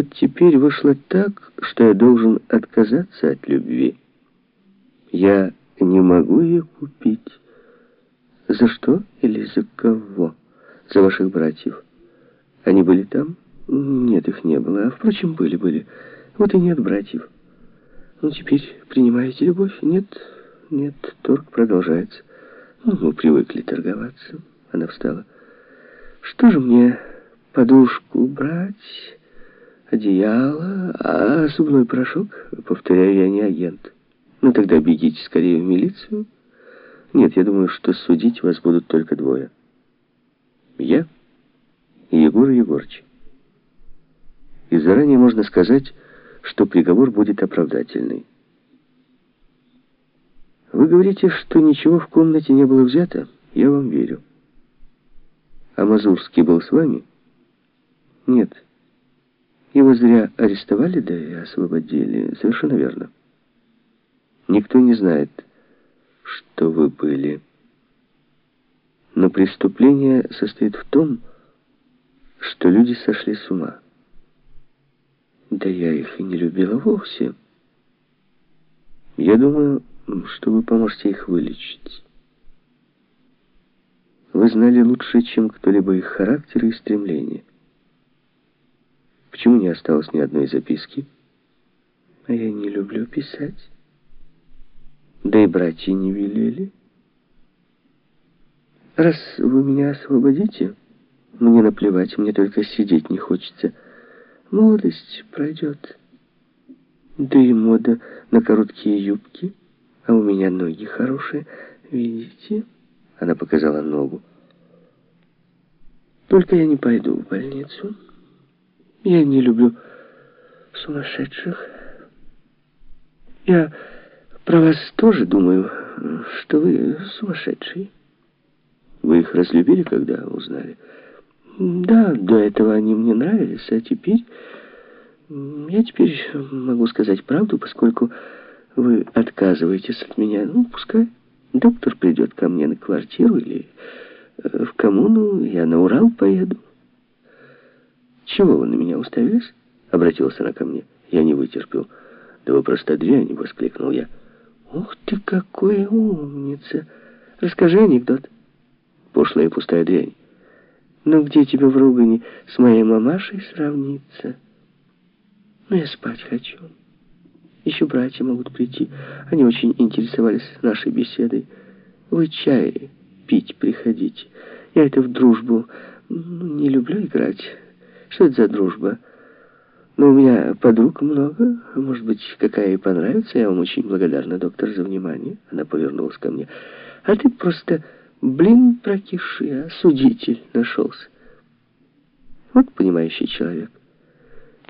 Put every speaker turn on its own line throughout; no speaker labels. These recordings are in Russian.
вот теперь вышло так, что я должен отказаться от любви. Я не могу ее купить. За что или за кого? За ваших братьев. Они были там? Нет, их не было. А, впрочем, были, были. Вот и нет братьев. Ну, теперь принимаете любовь? Нет, нет, торг продолжается. Ну, мы привыкли торговаться. Она встала. Что же мне подушку брать, одеяло, а зубной порошок? Повторяю, я не агент. Ну, тогда бегите скорее в милицию. Нет, я думаю, что судить вас будут только двое. Я и Егор Егорыч. И заранее можно сказать, что приговор будет оправдательный. Вы говорите, что ничего в комнате не было взято? Я вам верю. А Мазурский был с вами? Нет. Его зря арестовали, да и освободили. Совершенно верно. Никто не знает, что вы были. Но преступление состоит в том, что люди сошли с ума. Да я их и не любила вовсе. Я думаю, что вы поможете их вылечить. Вы знали лучше, чем кто-либо их характер и стремления. Почему не осталось ни одной записки? А я не люблю писать. Да и братья не велели. Раз вы меня освободите, мне наплевать, мне только сидеть не хочется. Молодость пройдет. Да и мода на короткие юбки, а у меня ноги хорошие, видите? Она показала ногу. Только я не пойду в больницу. Я не люблю сумасшедших. Я про вас тоже думаю, что вы сумасшедший. Вы их разлюбили, когда узнали? Да, до этого они мне нравились, а теперь... Я теперь могу сказать правду, поскольку вы отказываетесь от меня. Ну, пускай доктор придет ко мне на квартиру или э, в коммуну, я на Урал поеду. Чего вы на меня уставились? Обратилась она ко мне. Я не вытерпел. Да вы просто дрянь, воскликнул я. Ух ты, какая умница! Расскажи анекдот. Пошлая и пустая дрянь. Ну где тебе в ругане с моей мамашей сравниться? Ну я спать хочу. Еще братья могут прийти. Они очень интересовались нашей беседой. Вы чай пить приходите. Я это в дружбу ну, не люблю играть. Что это за дружба? Ну, у меня подруг много. Может быть, какая и понравится. Я вам очень благодарна, доктор, за внимание. Она повернулась ко мне. А ты просто, блин, прокиши, а судитель нашелся. Вот понимающий человек.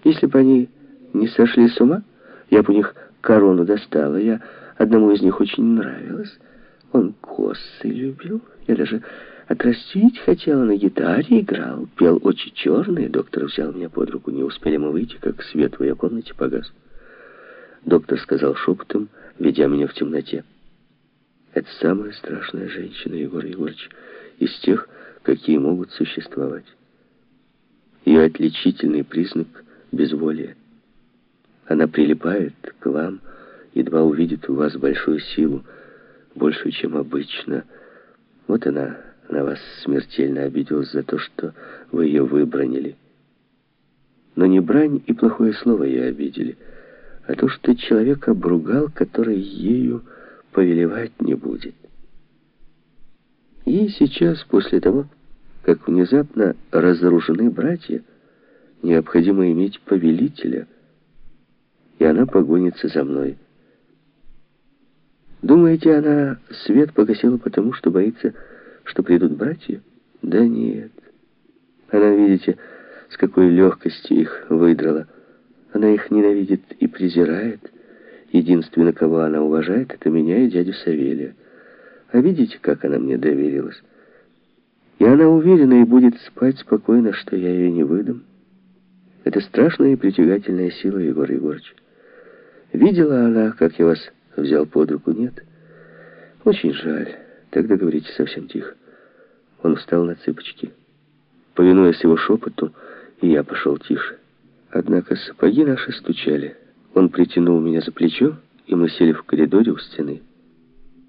Если бы они не сошли с ума, я бы у них корону достала. Я одному из них очень нравилась. Он косы любил. Я даже отрастить хотела, на гитаре играл. Пел очень черный. Доктор взял меня под руку. Не успели мы выйти, как свет в ее комнате погас. Доктор сказал шепотом, ведя меня в темноте. Это самая страшная женщина, Егор Егорович, из тех, какие могут существовать. Ее отличительный признак — безволие. Она прилипает к вам, едва увидит у вас большую силу, большую, чем обычно. Вот она на вас смертельно обиделась за то, что вы ее выбронили. Но не брань и плохое слово ее обидели, а то, что человек обругал, который ею повелевать не будет. И сейчас, после того, как внезапно разоружены братья, необходимо иметь повелителя — и она погонится за мной. Думаете, она свет погасила потому, что боится, что придут братья? Да нет. Она, видите, с какой легкостью их выдрала. Она их ненавидит и презирает. Единственное, кого она уважает, это меня и дядю Савелия. А видите, как она мне доверилась? И она уверена и будет спать спокойно, что я ее не выдам. Это страшная и притягательная сила, Егор Егорович. Видела она, как я вас взял под руку? Нет? Очень жаль. Тогда говорите совсем тихо. Он встал на цыпочки. Повинуясь его шепоту, и я пошел тише. Однако сапоги наши стучали. Он притянул меня за плечо, и мы сели в коридоре у стены.